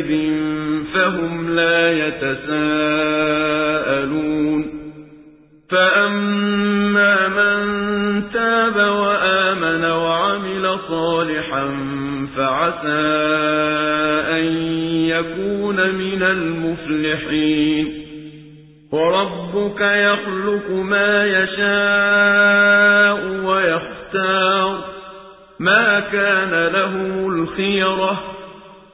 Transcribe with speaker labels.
Speaker 1: يومئذ فهم لا يتساءلون فأما من تاب وآمن وعمل صالحا فعسى أن يكون من المفلحين وربك يخلق ما يشاء ويختار ما كان له الخيرة